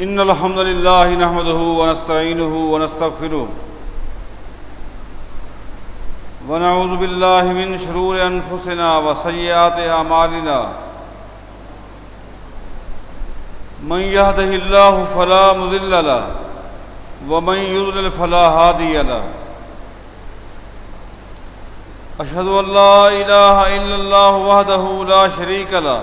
إن الحمد لله نحمده ونستعينه ونستغفره ونعوذ بالله من شرور أنفسنا وسيئات أعمالنا من يهده الله فلا مضل له ومن يضلل فلا هادي له أشهد أن لا إله إلا الله وحده لا شريك له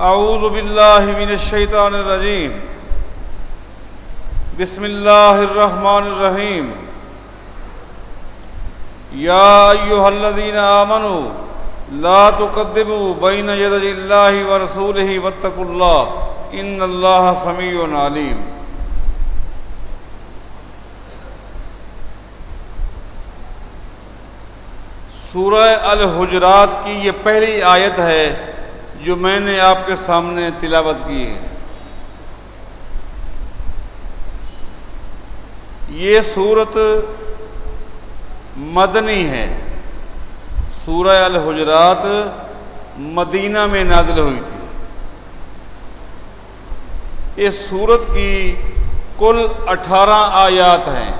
أعوذ بالله من الشيطان الرجيم بسم الله الرحمن الرحيم يا أيها الذين آمنوا لا تقدموا بين يدي الله ورسوله واتقوا الله إن الله سميع عليم سورہ الحجرات کی یہ پہلی آیت ہے جو میں نے آپ کے سامنے تلاوت کی ہے۔ یہ صورت مدنی ہے۔ سورہ الحجرات مدینہ میں نازل ہوئی تھی۔ اس صورت کی کل اٹھارہ آیات ہیں۔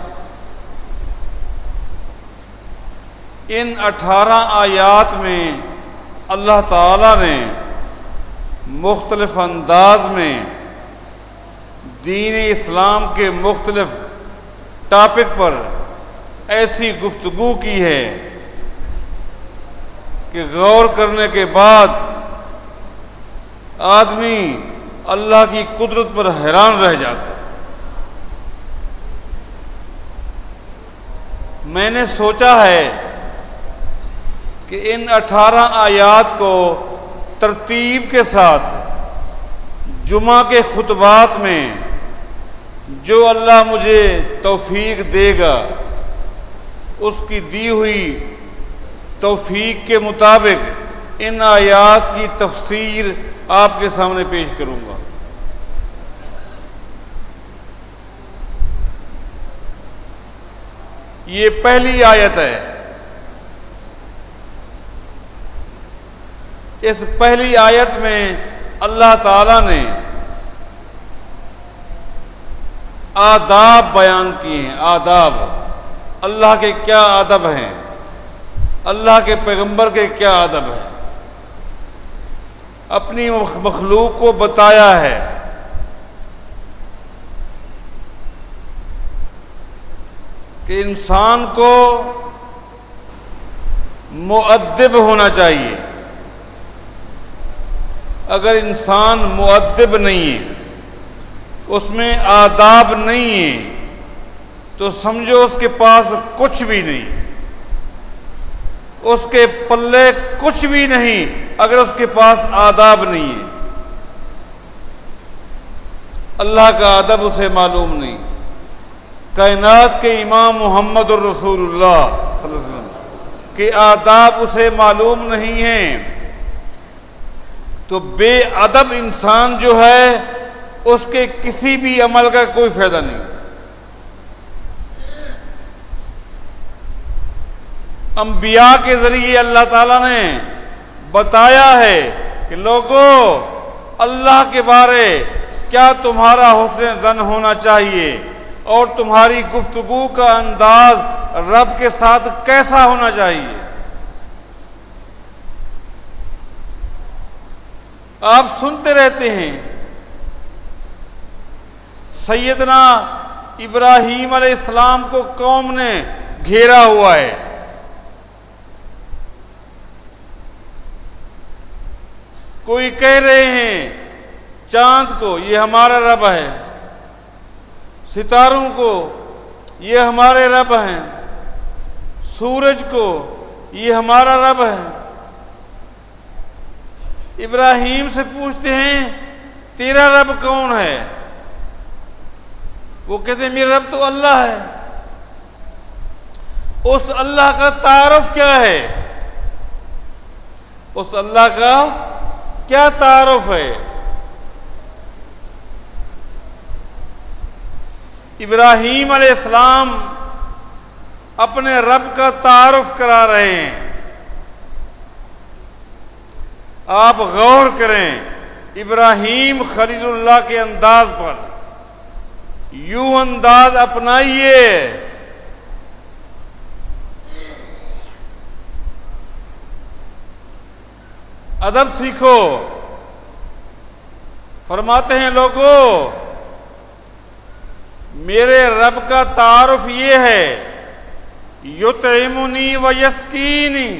ان اٹھارہ آیات میں اللہ تعالی نے مختلف انداز میں دین اسلام کے مختلف ٹاپک پر ایسی گفتگو کی ہے کہ غور کرنے کے بعد آدمی اللہ کی قدرت پر حیران رہ جاتا ہے۔ میں نے سوچا ہے کہ ان اٹھارہ آیات کو ترتیب کے ساتھ جمعہ کے خطبات میں جو اللہ مجھے توفیق دے گا، اس کی دی ہوئی توفیق کے مطابق ان آیات کی تفسیر آپ کے سامنے پیش کروں گا۔ یہ پہلی آیت ہے۔ اس پہلی آیت میں اللہ تعالی نے آداب بیان کیے ہیں، آداب۔ اللہ کے کیا ادب ہیں؟ اللہ کے پیغمبر کے کیا ادب ہے اپنی مخلوق کو بتایا ہے۔ کہ انسان کو معدب ہونا چاہیے۔ اگر انسان معدب نہیں ہے، اس میں آداب نہیں ہے، تو سمجھو اس کے پاس کچھ بھی نہیں۔ اس کے پلے کچھ بھی نہیں اگر اس کے پاس آداب نہیں ہے۔ اللہ کا ادب اسے معلوم نہیں۔ کائنات کے امام محمد الرسول اللہ صلی اللہ علیہ وسلم کے آداب اسے معلوم نہیں ہیں تو بے ادب انسان جو ہے، اس کے کسی بھی عمل کا کوئی فائدہ نہیں۔ انبیاء کے ذریعے اللہ تعالیٰ نے بتایا ہے کہ لوگوں اللہ کے بارے کیا تمہارا حسن زن ہونا چاہیے؟ اور تمہاری گفتگو کا انداز رب کے ساتھ کیسا ہونا چاہیے؟ آپ سنتے رہتے ہیں۔ سیدنا ابراہیم علیہ السلام کو قوم نے گھیرا ہوا ہے۔ کوئی کہہ رہے ہیں، چاند کو، یہ ہمارا رب ہے۔ ستاروں کو، یہ ہمارے رب ہیں۔ سورج کو، یہ ہمارا رب ہے۔ ابراہیم سے پوچھتے ہیں، تیرا رب کون ہے؟ وہ کہتے ہیں، میرا رب تو اللہ ہے۔ اس اللہ کا تعارف کیا ہے؟ اس اللہ کا کیا تعارف ہے؟ ابراہیم علیہ السلام اپنے رب کا تعارف کرا رہے ہیں۔ آپ غور کریں، ابراہیم خلیل اللہ کے انداز پر یوں انداز اپنائیے۔ ادب سیکھو۔ فرماتے ہیں لوگوں میرے رب کا تعارف یہ ہے یتعمنی و یسکینی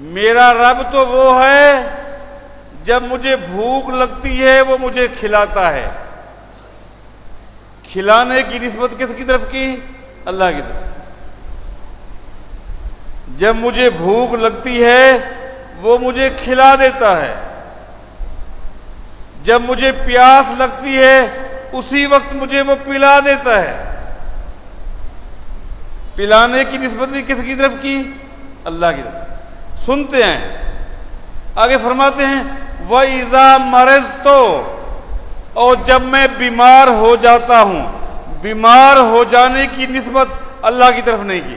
میرا رب تو وہ ہے، جب مجھے بھوک لگتی ہے، وہ مجھے کھلاتا ہے۔ کھلانے کی نسبت کس کی طرف کی؟ اللہ کی طرف۔ جب مجھے بھوک لگتی ہے، وہ مجھے کھلا دیتا ہے۔ جب مجھے پیاس لگتی ہے، اسی وقت مجھے وہ پلا دیتا ہے۔ پلانے کی نسبت بھی کس کی طرف کی؟ اللہ کی طرف۔ سنتے ہیں۔ آگے فرماتے ہیں وہ ایزا مرض تو اور جب میں بیمار ہو جاتا ہوں، بیمار ہو جانے کی نسبت اللہ کی طرف نہیں کی۔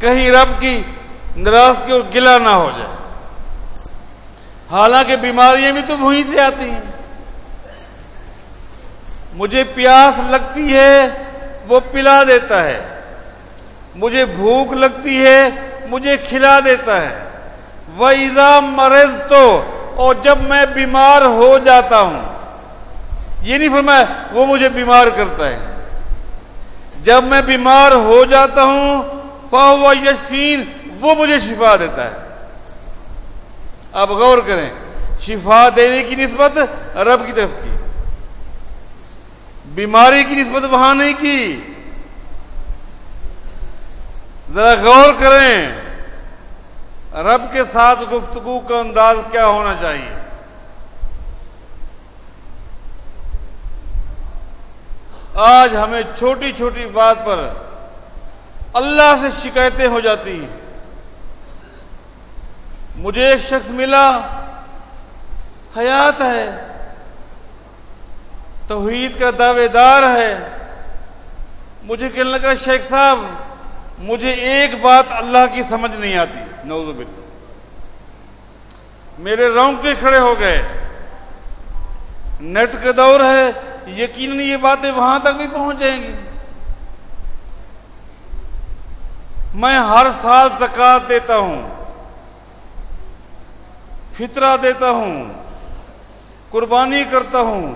کہیں رب کی نراز کی اور گلا نہ ہو جائے۔ حالانکہ بیماریاں بھی تو وہیں سے آتی ہیں۔ مجھے پیاس لگتی ہے، وہ پلا دیتا ہے۔ مجھے بھوک لگتی ہے مجھے کھلا دیتا ہے۔ وہ ایزا مرض تو اور جب میں بیمار ہو جاتا ہوں۔ یہ نہیں فرمایا وہ مجھے بیمار کرتا ہے۔ جب میں بیمار ہو جاتا ہوں فاہو یشین وہ مجھے شفا دیتا ہے۔ آپ غور کریں، شفا دینے کی نسبت رب کی طرف کی۔ بیماری کی نسبت وہاں نہیں کی۔ ذرا غور کریں۔ رب کے ساتھ گفتگو کا انداز کیا ہونا چاہیے؟ آج ہمیں چھوٹی چھوٹی بات پر اللہ سے شکایتیں ہو جاتی ہیں۔ مجھے ایک شخص ملا، حیات ہے، توحید کا دعوے دار ہے۔ مجھے کہنے لگا، شیخ صاحب مجھے ایک بات اللہ کی سمجھ نہیں آتی۔ نوز باللہ۔ میرے رونگٹے کھڑے ہو گئے۔ نیٹ کا دور ہے، یقیناً یہ باتیں وہاں تک بھی پہنچ جائیں گی۔ میں ہر سال زکات دیتا ہوں، فطرہ دیتا ہوں، قربانی کرتا ہوں،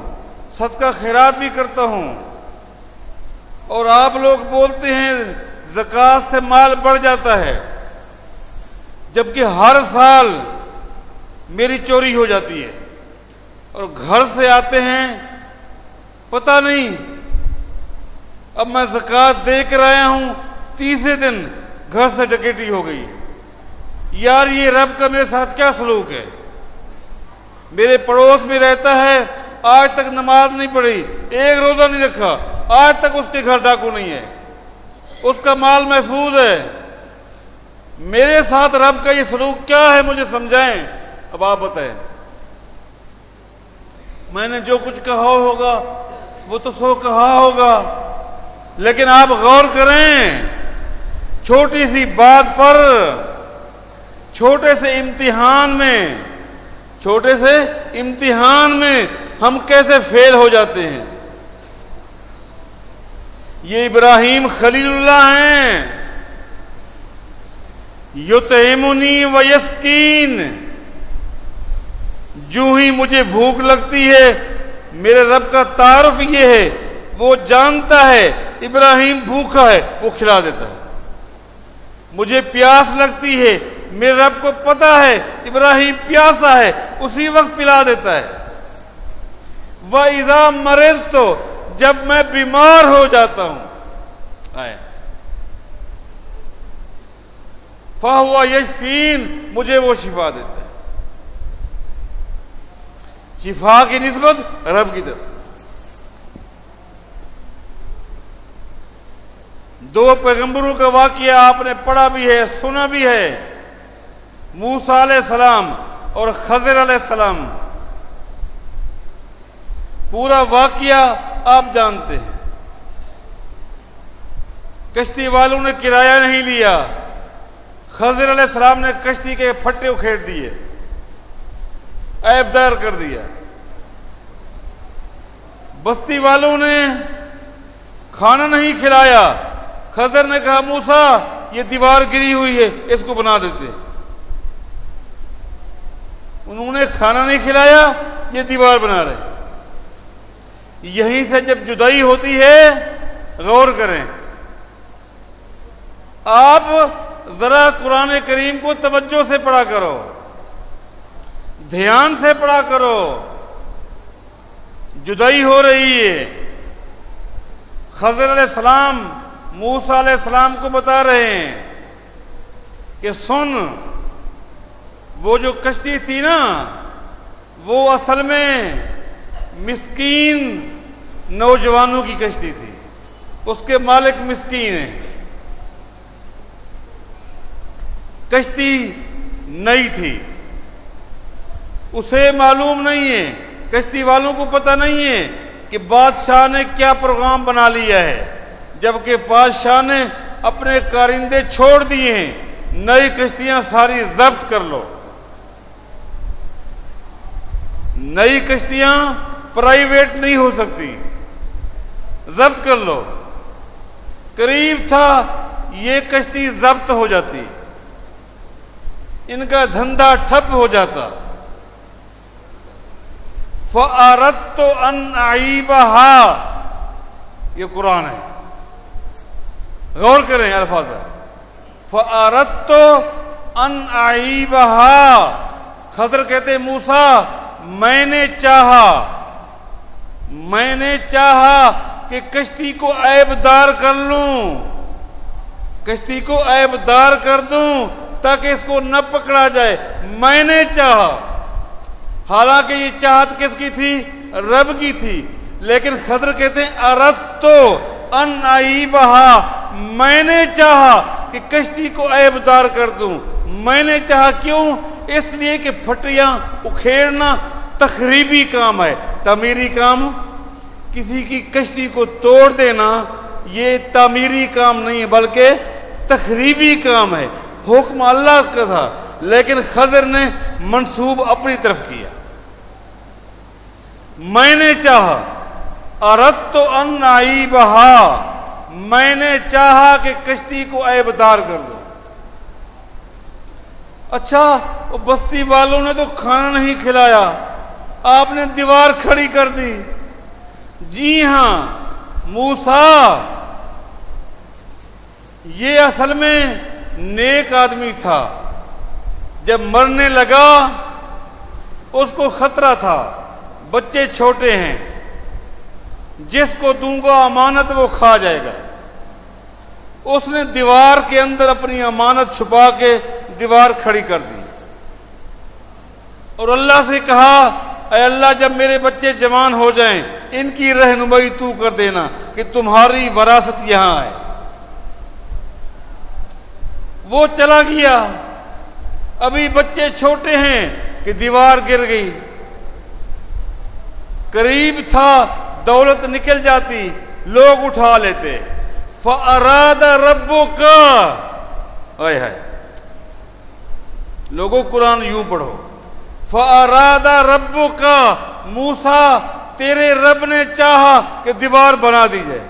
صدقہ خیرات بھی کرتا ہوں۔ اور آپ لوگ بولتے ہیں زکات سے مال بڑھ جاتا ہے۔ جبکہ ہر سال میری چوری ہو جاتی ہے۔ اور گھر سے آتے ہیں، پتہ نہیں۔ اب میں زکات دے کر آیا ہوں، تیسرے دن گھر سے ڈکیٹی ہو گئی۔ یار، یہ رب کا میرے ساتھ کیا سلوک ہے؟ میرے پڑوس میں رہتا ہے، آج تک نماز نہیں پڑھی، ایک روزہ نہیں رکھا، آج تک اس کے گھر ڈاکو نہیں ہے۔ اس کا مال محفوظ ہے۔ میرے ساتھ رب کا یہ سلوک کیا ہے مجھے سمجھائیں؟ اب آپ بتائیں۔ میں نے جو کچھ کہا ہوگا، وہ تو سو کہا ہوگا۔ لیکن آپ غور کریں، چھوٹی سی بات پر، چھوٹے سے امتحان میں، چھوٹے سے امتحان میں ہم کیسے فیل ہو جاتے ہیں؟ یہ ابراہیم خلیل اللہ ہیں۔ یتعمنی و یسکین جو ہی مجھے بھوک لگتی ہے، میرے رب کا تعارف یہ ہے، وہ جانتا ہے، ابراہیم بھوکا ہے، وہ کھلا دیتا ہے۔ مجھے پیاس لگتی ہے، میرے رب کو پتا ہے، ابراہیم پیاسا ہے، اسی وقت پلا دیتا ہے۔ وہ ادا مرض تو جب میں بیمار ہو جاتا ہوں۔ آئے۔ ہوا یشفین مجھے وہ شفا دیتا ہے۔ شفا کی نسبت رب کی طرف سے۔ دو پیغمبروں کا واقعہ آپ نے پڑھا بھی ہے، سنا بھی ہے۔ موسا علیہ السلام اور خضر علیہ السلام۔ پورا واقعہ آپ جانتے ہیں۔ کشتی والوں نے کرایہ نہیں لیا۔ خضر علیہ السلام نے کشتی کے پھٹے اکھیڑ دیے۔ دار کر دیا۔ بستی والوں نے کھانا نہیں کھلایا۔ خضر نے کہا موسا یہ دیوار گری ہوئی ہے، اس کو بنا دیتے انہوں نے کھانا نہیں کھلایا، یہ دیوار بنا رہے یہیں سے جب جدائی ہوتی ہے، غور کریں۔ آپ ذرا قرآن کریم کو توجہ سے پڑھا کرو، دھیان سے پڑھا کرو۔ جدائی ہو رہی ہے۔ خضر علیہ السلام موسا علیہ السلام کو بتا رہے ہیں کہ سن، وہ جو کشتی تھی نا، وہ اصل میں مسکین نوجوانوں کی کشتی تھی۔ اس کے مالک مسکین ہیں۔ کشتی نئی تھی۔ اسے معلوم نہیں ہے، کشتی والوں کو پتہ نہیں ہے کہ بادشاہ نے کیا پروگرام بنا لیا ہے۔ جبکہ بادشاہ نے اپنے کارندے چھوڑ دیے ہیں۔ نئی کشتیاں ساری ضبط کر لو۔ نئی کشتیاں پرائیویٹ نہیں ہو سکتی۔ ضبط کر لو۔ قریب تھا، یہ کشتی ضبط ہو جاتی۔ ان کا دھندا ٹھپ ہو جاتا۔ فارت تو ان بہا یہ قرآن ہے۔ غور کریں الفاظ۔ فارت تو ان بہا خضر کہتے موسا میں نے چاہا۔ میں نے چاہا کہ کشتی کو عیب دار کر لوں۔ کشتی کو عیب دار کر دوں تاکہ اس کو نہ پکڑا جائے۔ میں نے چاہا۔ حالانکہ یہ چاہت کس کی تھی؟ رب کی تھی۔ لیکن خضر کہتے ہیں ارد تو ان آئی بہا میں نے چاہا کہ کشتی کو عیب دار کر دوں۔ میں نے چاہا کیوں؟ اس لیے کہ پھٹیاں اکھیڑنا تخریبی کام ہے۔ تعمیری کام کسی کی کشتی کو توڑ دینا یہ تعمیری کام نہیں ہے، بلکہ تخریبی کام ہے۔ حکم اللہ کا تھا، لیکن خضر نے منصوب اپنی طرف کیا۔ میں نے چاہا ارت تو ان آئی بہا میں نے چاہا کہ کشتی کو عیبدار کر دو۔ اچھا بستی والوں نے تو کھانا نہیں کھلایا۔ آپ نے دیوار کھڑی کر دی۔ جی ہاں موسا یہ اصل میں نیک آدمی تھا۔ جب مرنے لگا، اس کو خطرہ تھا۔ بچے چھوٹے ہیں۔ جس کو دوں گا امانت، وہ کھا جائے گا۔ اس نے دیوار کے اندر اپنی امانت چھپا کے دیوار کھڑی کر دی۔ اور اللہ سے کہا اے اللہ، جب میرے بچے جوان ہو جائیں، ان کی رہنمائی تو کر دینا کہ تمہاری وراثت یہاں ہے۔ وہ چلا گیا۔ ابھی بچے چھوٹے ہیں کہ دیوار گر گئی۔ قریب تھا، دولت نکل جاتی، لوگ اٹھا لیتے۔ فراد ربو کا لوگوں قرآن یوں پڑھو۔ فراد ربو کا موسا تیرے رب نے چاہا کہ دیوار بنا دی جائے۔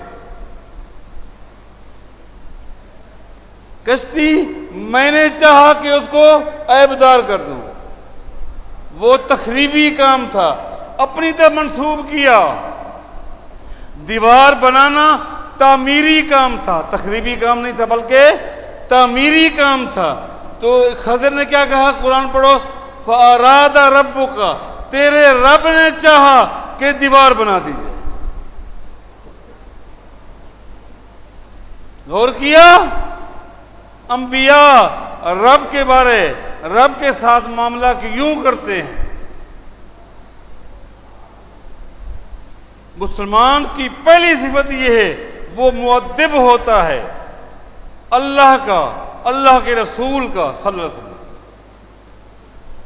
کشتی میں نے چاہا کہ اس کو عیبدار کر دوں۔ وہ تخریبی کام تھا، اپنی طرح منسوب کیا۔ دیوار بنانا تعمیری کام تھا، تخریبی کام نہیں تھا، بلکہ تعمیری کام تھا۔ تو خضر نے کیا کہا؟ قرآن پڑھو۔ فاراد رب کا تیرے رب نے چاہا کہ دیوار بنا دیجیے غور کیا؟ انبیاء رب کے بارے، رب کے ساتھ معاملہ یوں کرتے ہیں؟ مسلمان کی پہلی صفت یہ ہے، وہ معدب ہوتا ہے۔ اللہ کا، اللہ کے رسول کا، صلی اللہ علیہ وسلم۔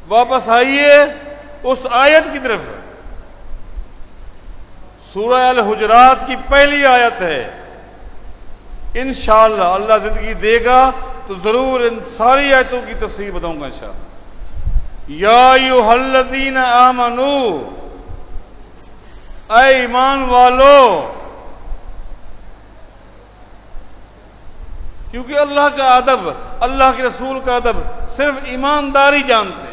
واپس آئیے اس آیت کی طرف۔ سورہ الحجرات کی پہلی آیت ہے۔ انشاءاللہ اللہ زندگی دے گا تو ضرور ان ساری آیتوں کی تصویر بتاؤں گا انشاءاللہ۔ یا ایوہ الذین آمنو، اے ایمان والو، کیونکہ اللہ کا ادب، اللہ کے رسول کا ادب صرف ایمانداری جانتے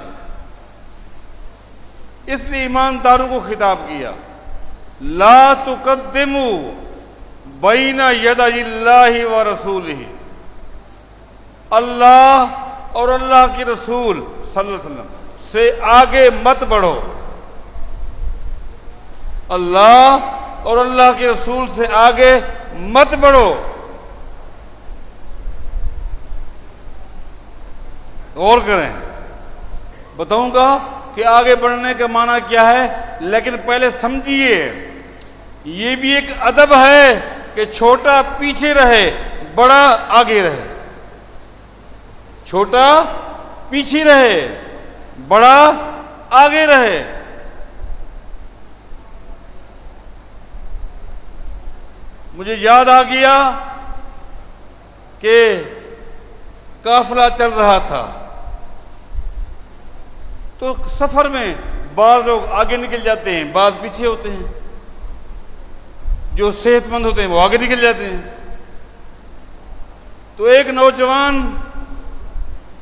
اس لیے ایمانداروں کو خطاب کیا، لا تقدمو بین ید اللہ و رسول ہی اللہ اور اللہ کے رسول صلی اللہ علیہ وسلم سے آگے مت بڑھو۔ اللہ اور اللہ کے رسول سے آگے مت بڑھو۔ غور کریں، بتاؤں گا کہ آگے بڑھنے کا معنی کیا ہے؟ لیکن پہلے سمجھیے، یہ بھی ایک ادب ہے کہ چھوٹا پیچھے رہے، بڑا آگے رہے۔ چھوٹا پیچھے رہے، بڑا آگے رہے۔ مجھے یاد آ گیا کہ کافلا چل رہا تھا۔ تو سفر میں بعض لوگ آگے نکل جاتے ہیں، بعض پیچھے ہوتے ہیں۔ جو صحت مند ہوتے ہیں وہ آگے نکل جاتے ہیں۔ تو ایک نوجوان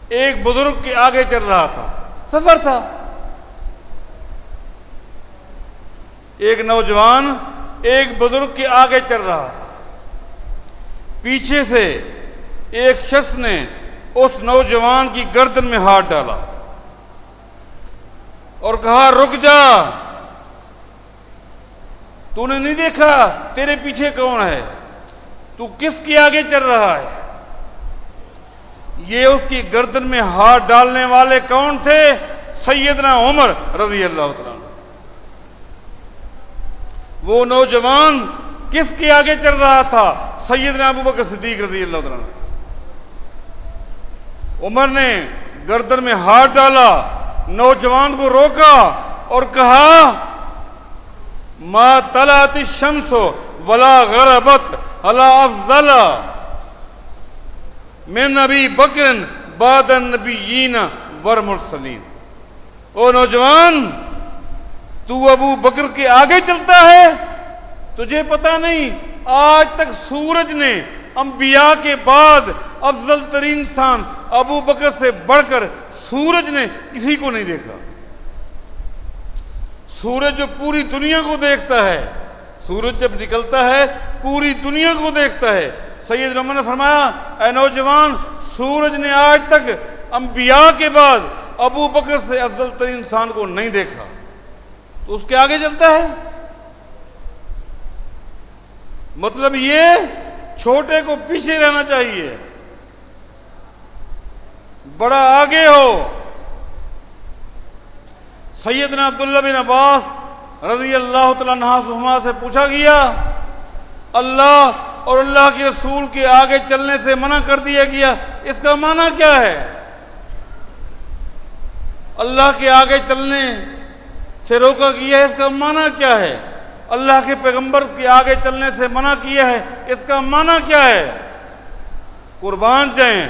ایک بزرگ کے آگے چل رہا تھا۔ سفر تھا۔ ایک نوجوان ایک بزرگ کے آگے چل رہا تھا۔ پیچھے سے ایک شخص نے اس نوجوان کی گردن میں ہاتھ ڈالا۔ اور کہا، رک جا. تو نے نہیں دیکھا؟ تیرے پیچھے کون ہے؟ تو کس کے آگے چل رہا ہے؟ یہ اس کی گردن میں ہاتھ ڈالنے والے کون تھے؟ سیدنا عمر رضی اللہ تعالیٰ وہ نوجوان کس کے آگے چل رہا تھا؟ سیدنا ابو بکر صدیق رضی اللہ تعالیٰ عمر نے گردن میں ہاتھ ڈالا نوجوان کو روکا اور کہا، ما طلعت الشمس ولا غربت الا افضل من نبی بکر بعد النبیین ورمرسلین او نوجوان، تو ابو بکر کے آگے چلتا ہے؟ تجھے پتا نہیں، آج تک سورج نے انبیاء کے بعد افضل ترین انسان ابو بکر سے بڑھ کر سورج نے کسی کو نہیں دیکھا۔ سورج جو پوری دنیا کو دیکھتا ہے، سورج جب نکلتا ہے، پوری دنیا کو دیکھتا ہے۔ سید رحمان نے فرمایا، اے نوجوان، سورج نے آج تک انبیاء کے بعد ابو بکر سے افضل ترین انسان کو نہیں دیکھا۔ تو اس کے آگے چلتا ہے۔ مطلب یہ چھوٹے کو پیچھے رہنا چاہیے۔ بڑا آگے ہو۔ سیدنا عبداللہ بن عباس رضی اللہ تعالیٰ سے پوچھا گیا، اللہ اور اللہ کے رسول کے آگے چلنے سے منع کر دیا گیا، اس کا معنی کیا ہے؟ اللہ کے آگے چلنے سے روکا گیا، اس کا معنی کیا ہے؟ اللہ کے پیغمبر کے آگے چلنے سے منع کیا ہے؟ اس کا معنی کیا ہے؟ قربان جائیں،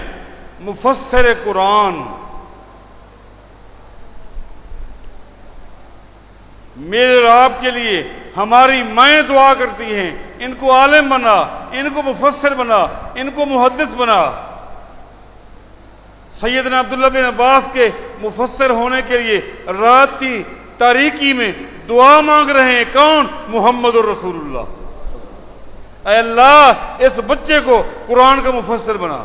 مفسر قرآن۔ میرے اور آپ کے لیے ہماری مائیں دعا کرتی ہیں۔ ان کو عالم بنا، ان کو مفسر بنا، ان کو محدث بنا۔ سیدنا عبداللہ بن عباس کے مفسر ہونے کے لیے رات کی تاریکی میں دعا مانگ رہے ہیں کون؟ محمد الرسول اللہ اے اللہ، اس بچے کو قرآن کا مفسر بنا۔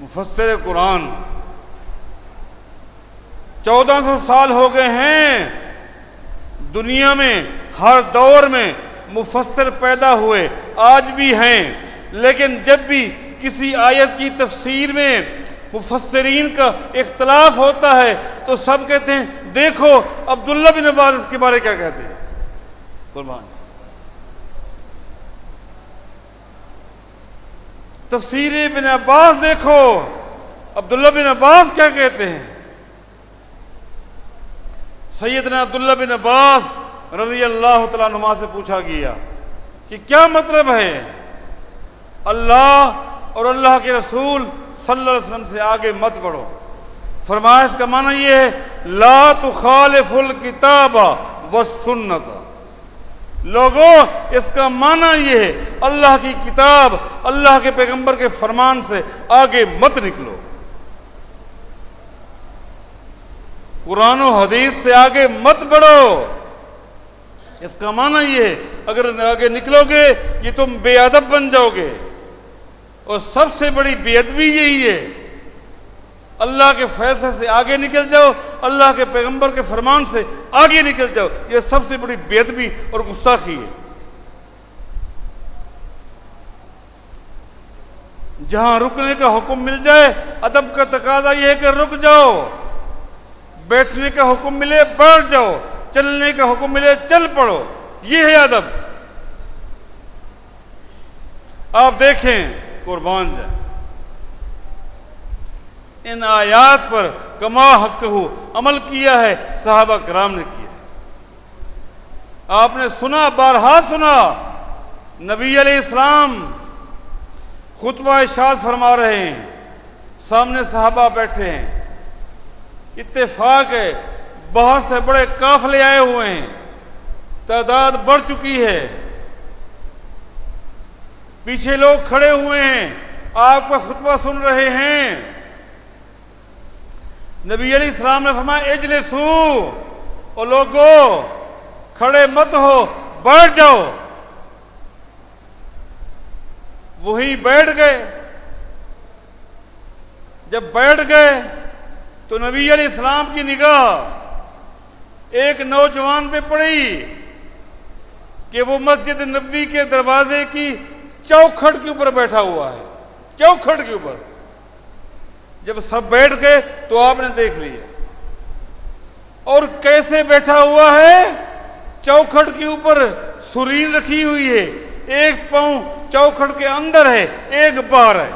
مفسر قرآن۔ چودہ سو سال ہو گئے ہیں۔ دنیا میں، ہر دور میں مفسر پیدا ہوئے۔ آج بھی ہیں۔ لیکن جب بھی کسی آیت کی تفسیر میں مفسرین کا اختلاف ہوتا ہے تو سب کہتے ہیں، دیکھو، عبداللہ بن عباس اس کے بارے کیا کہتے ہیں؟ قربان۔ تفسیر بن عباس دیکھو، عبداللہ بن عباس کیا کہتے ہیں؟ سیدنا عبداللہ بن عباس رضی اللہ تعالیٰ نما سے پوچھا گیا کہ کیا مطلب ہے؟ اللہ اور اللہ کے رسول صلی اللہ علیہ وسلم سے آگے مت بڑھو۔ فرمایا اس کا معنی یہ ہے، لا تخالف الکتاب و سنت۔ لوگوں اس کا معنی یہ ہے، اللہ کی کتاب، اللہ کے پیغمبر کے فرمان سے آگے مت نکلو۔ قرآن و حدیث سے آگے مت بڑھو۔ اس کا معنی یہ ہے، اگر آگے نکلو گے، یہ تم بے ادب بن جاؤ گے۔ اور سب سے بڑی بے ادبی یہی ہے، اللہ کے فیصلے سے آگے نکل جاؤ، اللہ کے پیغمبر کے فرمان سے آگے نکل جاؤ، یہ سب سے بڑی بے ادبی اور گستاخی ہے۔ جہاں رکنے کا حکم مل جائے، ادب کا تقاضا یہ ہے کہ رک جاؤ، بیٹھنے کا حکم ملے بیٹھ جاؤ، چلنے کا حکم ملے چل پڑو، یہ ہے ادب۔ آپ دیکھیں قربان جائے ان آیات پر کما حق ہو، عمل کیا ہے، صحابہ کرام نے کیا آپ نے سنا، بارہا سنا، نبی علیہ السلام خطبہ اشاد فرما رہے ہیں، سامنے صحابہ بیٹھے ہیں۔ اتفاق ہے، بہت سے بڑے کافلے آئے ہوئے ہیں۔ تعداد بڑھ چکی ہے۔ پیچھے لوگ کھڑے ہوئے ہیں۔ آپ کا خطبہ سن رہے ہیں۔ نبی علیہ السلام نے فرمایا، اجلسو۔ اور لوگو، کھڑے مت ہو، بیٹھ جاؤ۔ وہی بیٹھ گئے۔ جب بیٹھ گئے تو نبی علیہ السلام کی نگاہ ایک نوجوان پہ پڑی کہ وہ مسجد نبی کے دروازے کی چوکھٹ کے اوپر بیٹھا ہوا ہے چوکھٹ کے اوپر۔ جب سب بیٹھ گئے تو آپ نے دیکھ لیا۔ اور کیسے بیٹھا ہوا ہے؟ چوکھٹ کے اوپر سرین رکھی ہوئی ہے۔ ایک پاؤں چوکھٹ کے اندر ہے، ایک باہر ہے۔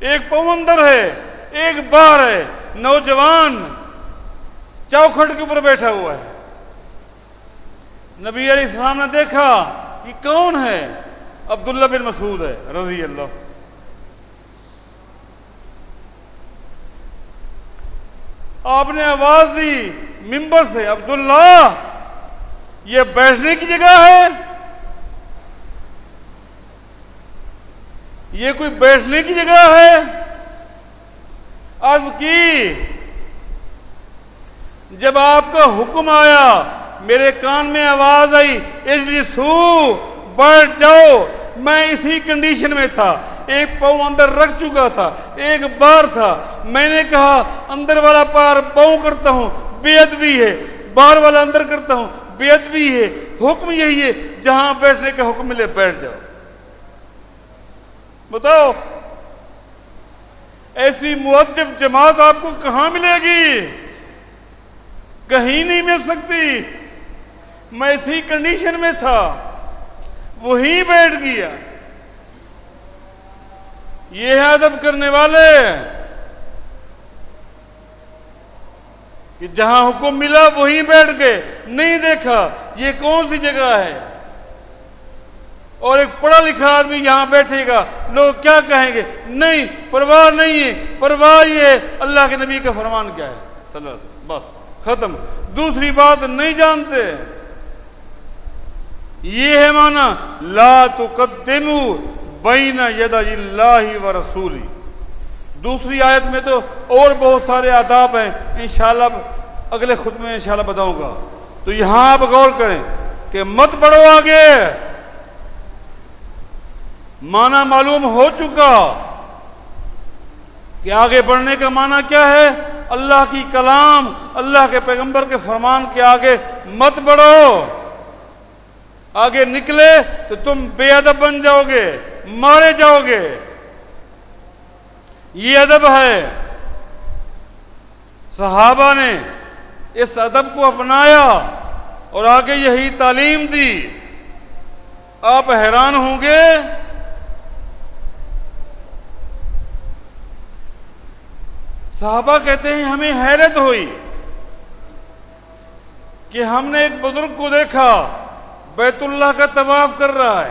ایک پاؤں اندر ہے، ایک باہر ہے۔ نوجوان چوکھٹ کے اوپر بیٹھا ہوا ہے۔ نبی علیہ السلام نے دیکھا یہ کون ہے؟ عبداللہ بن مسعود ہے، رضی اللہ۔ آپ نے آواز دی، ممبر سے، عبداللہ، یہ بیٹھنے کی جگہ ہے؟ یہ کوئی بیٹھنے کی جگہ ہے؟ عرض کی جب آپ کا حکم آیا، میرے کان میں آواز آئی، اس لیے سو بیٹھ جاؤ، میں اسی کنڈیشن میں تھا۔ ایک پاؤں اندر رکھ چکا تھا، ایک بار تھا۔ میں نے کہا، اندر والا پار پاؤں کرتا ہوں، بے ادبی ہے۔ باہر والا اندر کرتا ہوں، بے ادبی ہے۔ حکم یہی ہے، جہاں بیٹھنے کا حکم ملے، بیٹھ جاؤ۔ بتاؤ، ایسی معدب جماعت آپ کو کہاں ملے گی؟ کہیں نہیں مل سکتی۔ میں اسی کنڈیشن میں تھا۔ وہی بیٹھ گیا۔ یہ ہے ادب کرنے والے کہ جہاں حکم ملا وہیں بیٹھ گئے۔ نہیں دیکھا۔ یہ کون سی جگہ ہے؟ اور ایک پڑھا لکھا آدمی یہاں بیٹھے گا۔ لوگ کیا کہیں گے؟ نہیں، پرواہ نہیں ہے۔ پرواہ یہ اللہ کے نبی کا فرمان کیا ہے؟ صلی اللہ علیہ وسلم، بس۔ ختم۔ دوسری بات نہیں جانتے۔ یہ ہے مانا لا تقدمو بین ید اللہ و رسولی۔ دوسری آیت میں تو اور بہت سارے آداب ہیں۔ انشاءاللہ اگلے خود میں انشاءاللہ بتاؤں گا۔ تو یہاں آپ غور کریں کہ مت بڑھو آگے۔ مانا معلوم ہو چکا۔ کہ آگے بڑھنے کا معنی کیا ہے؟ اللہ کی کلام، اللہ کے پیغمبر کے فرمان کے آگے مت بڑھو۔ آگے نکلے تو تم بے ادب بن جاؤ گے، مارے جاؤ گے۔ یہ ادب ہے۔ صحابہ نے اس ادب کو اپنایا اور آگے یہی تعلیم دی۔ آپ حیران ہوں گے صحابہ کہتے ہیں، ہمیں حیرت ہوئی کہ ہم نے ایک بزرگ کو دیکھا، بیت اللہ کا طواف کر رہا ہے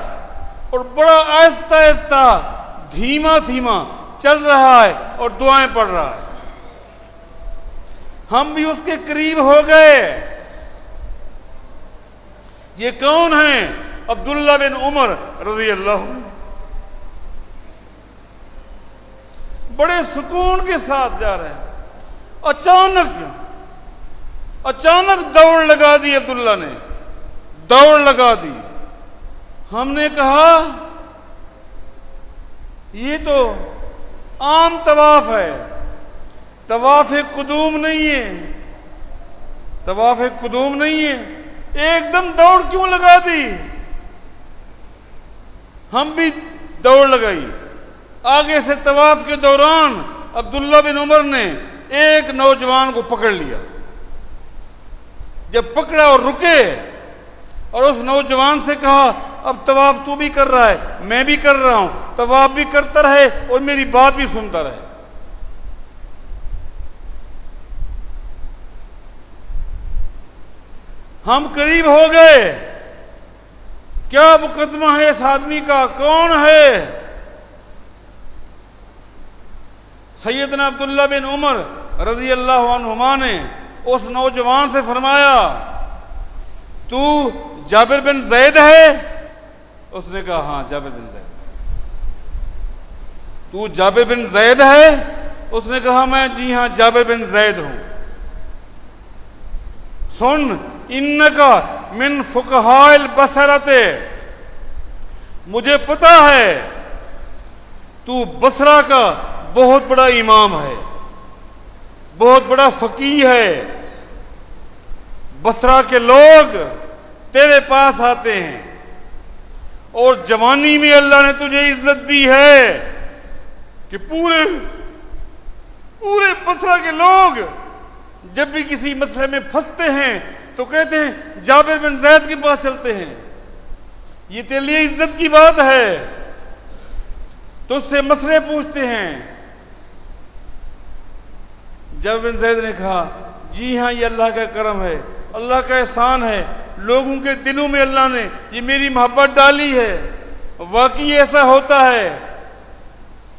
اور بڑا آہستہ آہستہ دھیما دھیما چل رہا ہے اور دعائیں پڑھ رہا ہے۔ ہم بھی اس کے قریب ہو گئے۔ یہ کون ہیں؟ عبداللہ بن عمر رضی اللہ بڑے سکون کے ساتھ جا رہے ہیں۔ اچانک اچانک دوڑ لگا دی عبداللہ نے۔ دوڑ لگا دی۔ ہم نے کہا، یہ تو عام طواف ہے۔ طواف قدوم نہیں ہے۔ طواف قدوم نہیں ہے۔ ایک دم دوڑ کیوں لگا دی؟ ہم بھی دوڑ لگائی۔ آگے سے طواف کے دوران عبداللہ بن عمر نے ایک نوجوان کو پکڑ لیا۔ جب پکڑا اور رکے اور اس نوجوان سے کہا، اب طواف تو بھی کر رہا ہے، میں بھی کر رہا ہوں، طواف بھی کرتا رہے اور میری بات بھی سنتا رہے۔ ہم قریب ہو گئے۔ کیا مقدمہ ہے اس آدمی کا؟ کون ہے؟ سیدنا عبداللہ بن عمر رضی اللہ عنہما نے اس نوجوان سے فرمایا، تو جابر بن زید ہے؟ اس نے کہا ہاں جابر بن زید۔ تو جابر بن زید ہے؟ اس نے کہا، میں جی ہاں جابر بن زید ہوں۔ سن ان کا من فکہائل بسرت مجھے پتا ہے، تو بسرا کا بہت بڑا امام ہے، بہت بڑا فقی ہے۔ بسرا کے لوگ تیرے پاس آتے ہیں۔ اور جوانی میں اللہ نے تجھے عزت دی ہے کہ پورے پورے بسرا کے لوگ جب بھی کسی مسئلے میں پھنستے ہیں تو کہتے ہیں، جابر بن زید کے پاس چلتے ہیں۔ یہ تیرے لیے عزت کی بات ہے۔ تو اس سے مسئلے پوچھتے ہیں جابر بن زید نے کہا جی ہاں یہ اللہ کا کرم ہے، اللہ کا احسان ہے، لوگوں کے دلوں میں اللہ نے یہ میری محبت ڈالی ہے۔ واقعی ایسا ہوتا ہے۔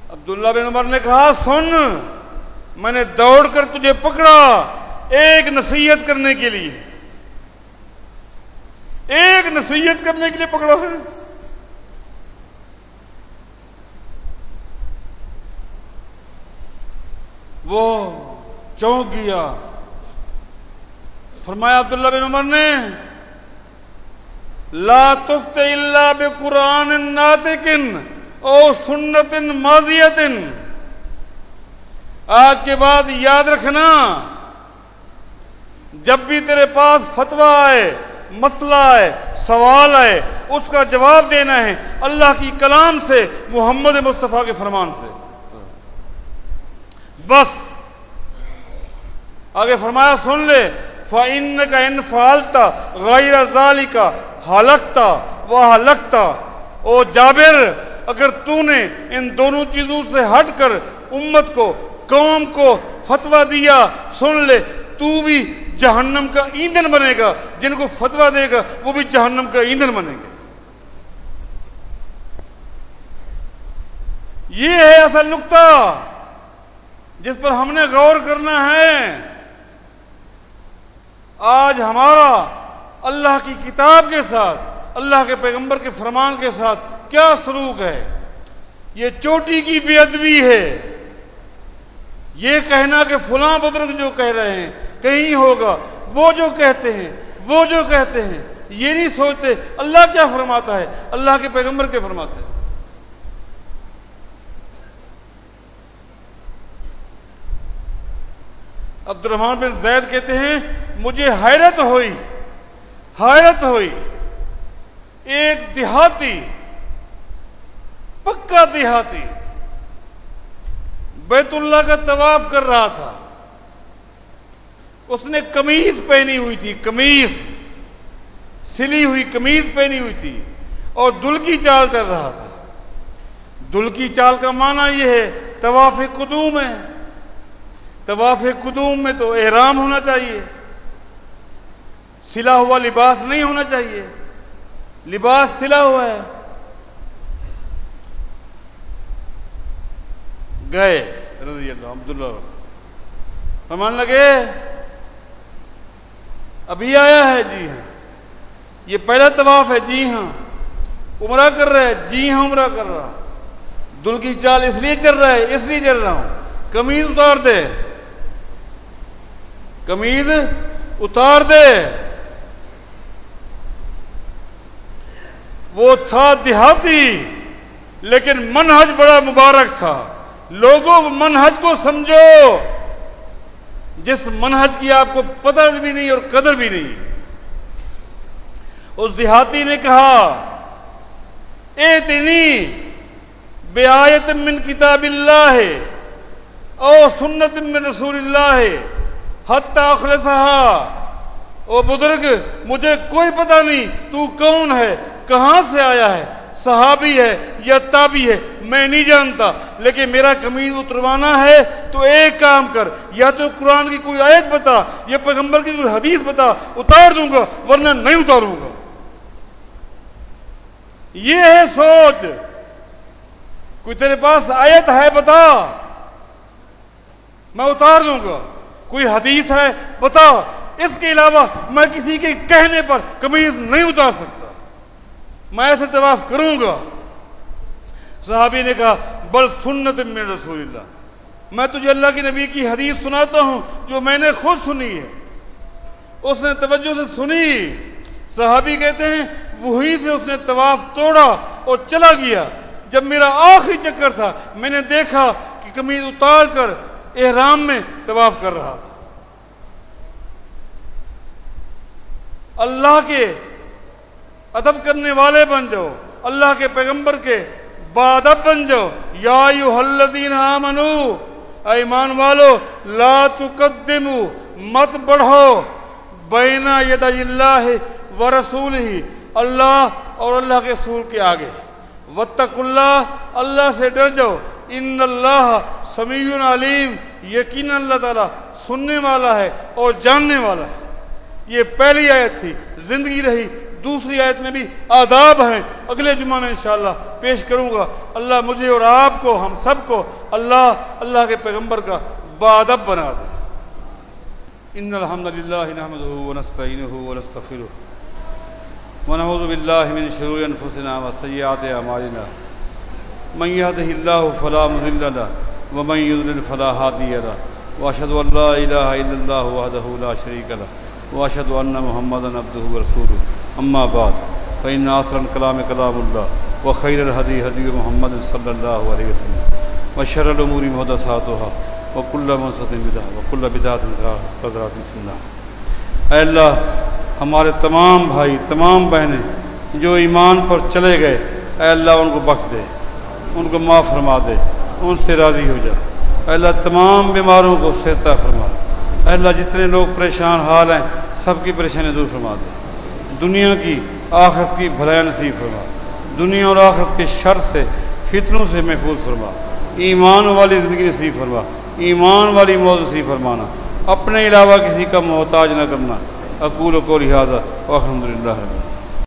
عبداللہ بن عمر نے کہا، سن، میں نے دوڑ کر تجھے پکڑا ایک نصیحت کرنے کے لیے۔ ایک نصیحت کرنے کے لیے پکڑا ہے۔ وہ چونک گیا فرمایا عبداللہ بن عمر نے، لا تفت الا بقرآن ناطقن او سنت ماضیت آج کے بعد یاد رکھنا، جب بھی تیرے پاس فتوا آئے، مسئلہ آئے، سوال آئے، اس کا جواب دینا ہے اللہ کی کلام سے، محمد مصطفیٰ کے فرمان سے۔ بس۔ آگے فرمایا، سن لے فن کا انفالتا غیر ذالی کا ہلکتا وہ ہلکتا او جابر، اگر تو نے ان دونوں چیزوں سے ہٹ کر امت کو، قوم کو فتوا دیا، سن لے، تو بھی جہنم کا ایندھن بنے گا۔ جن کو فتوا دے گا، وہ بھی جہنم کا ایندھن بنے گا یہ ہے اصل نقطہ جس پر ہم نے غور کرنا ہے۔ آج ہمارا اللہ کی کتاب کے ساتھ، اللہ کے پیغمبر کے فرمان کے ساتھ کیا سلوک ہے؟ یہ چوٹی کی بے ادبی ہے۔ یہ کہنا کہ فلاں بزرگ جو کہہ رہے ہیں، کہیں ہوگا، وہ جو کہتے ہیں، وہ جو کہتے ہیں، یہ نہیں سوچتے اللہ کیا فرماتا ہے، اللہ کے پیغمبر کے فرماتے ہیں۔ عبد الرحمان بن زید کہتے ہیں، مجھے حیرت ہوئی حیرت ہوئی۔ ایک دیہاتی، پکا دیہاتی بیت اللہ کا طواف کر رہا تھا۔ اس نے کمیز پہنی ہوئی تھی کمیز سلی ہوئی کمیز پہنی ہوئی تھی اور دل کی چال کر رہا تھا۔ دل کی چال کا معنی یہ ہے، طواف قدوم ہے۔ طواف قدوم میں تو احرام ہونا چاہیے۔ سلا ہوا لباس نہیں ہونا چاہیے۔ لباس سلا ہوا ہے۔ گئے۔ رضی اللہ، عبداللہ۔ فرمان لگے، ابھی آیا ہے جی ہاں۔ یہ پہلا طواف ہے جی ہاں۔ عمرہ کر رہا ہے جی ہاں عمرہ کر رہا۔ دل کی چال اس لیے چل رہا ہے، اس لیے چل رہا ہوں۔ کمیز اتار دے۔ کمیز اتار دے۔ وہ تھا دیہاتی، لیکن منہج بڑا مبارک تھا۔ لوگوں منہج کو سمجھو۔ جس منہج کی آپ کو پتہ بھی نہیں اور قدر بھی نہیں۔ اس دیہاتی نے کہا، اے تنی، بے آیت من کتاب اللہ ہے، او سنت من رسول اللہ ہے۔ اخلصہا۔ او بزرگ، مجھے کوئی پتہ نہیں، تو کون ہے؟ کہاں سے آیا ہے؟ صحابی ہے یا تابی ہے؟ میں نہیں جانتا، لیکن میرا کمیز اتروانا ہے، تو ایک کام کر، یا تو قرآن کی کوئی آیت بتا، یا پیغمبر کی کوئی حدیث بتا، اتار دوں گا، ورنہ نہیں اتاروں گا۔ یہ ہے سوچ۔ کوئی تیرے پاس آیت ہے بتا، میں اتار دوں گا۔ کوئی حدیث ہے، بتا۔ اس کے علاوہ میں کسی کے کہنے پر کمیز نہیں اتار سکتا۔ میں ایسے طواف کروں گا۔ صحابی نے کہا، بل سنت من رسول اللہ۔ میں تجھے اللہ کی نبی کی حدیث سناتا ہوں، جو میں نے خود سنی ہے۔ اس نے توجہ سے سنی۔ صحابی کہتے ہیں، وہی سے اس نے طواف توڑا اور چلا گیا۔ جب میرا آخری چکر تھا، میں نے دیکھا کہ کمیز اتار کر احرام میں طواف کر رہا تھا۔ اللہ کے ادب کرنے والے بن جاؤ، اللہ کے پیغمبر کے بادب بن جاؤ۔ یا الذین ایمان والو، لا تقدمو، مت بڑھو۔ بینا ید اللہ و رسول ہی اللہ اور اللہ کے رسول کے آگے۔ وطق اللہ اللہ سے ڈر جاؤ۔ ان اللہ سمیع علیم، یقین اللہ تعالیٰ سننے والا ہے اور جاننے والا ہے۔ یہ پہلی آیت تھی، زندگی رہی، دوسری آیت میں بھی آداب ہیں۔ اگلے جمعہ میں انشاءاللہ پیش کروں گا۔ اللہ مجھے اور آپ کو، ہم سب کو اللہ اللہ کے پیغمبر کا بادب بنا دے۔ ان الحمد للہ نحمده ونستعینه ونستغفره ونعوذ باللہ من شرور انفسنا وسیئات اعمالنا۔ من يهده الله فلا مضل له ومن يضلل فلا هادي له واشهد ان لا اله الا الله وحده لا شريك له واشهد ان محمدا عبده ورسوله. اما بعد، فإن آسر الكلام كلام الله وخير الهدي هدي محمد صلى الله عليه وسلم وشر الأمور محدثاتها وكل منصت بدعة وكل بدعة قدرات سنة اے اللہ، ہمارے تمام بھائی، تمام بہنیں جو ایمان پر چلے گئے، اے اللہ ان کو بخش دے۔ ان کو معاف فرما دے، ان سے راضی ہو جا۔ اللہ، تمام بیماروں کو سہتا فرما۔ اے اللہ، جتنے لوگ پریشان حال ہیں، سب کی پریشانی دور فرما دے۔ دنیا کی، آخرت کی بھلائی نصیب فرما۔ دنیا اور آخرت کے شر سے، فتنوں سے محفوظ فرما۔ ایمان والی زندگی نصیب فرما۔ ایمان والی موت نصیب فرمانا۔ اپنے علاوہ کسی کا محتاج نہ کرنا۔ اقول کو لہٰذا الحمد للہ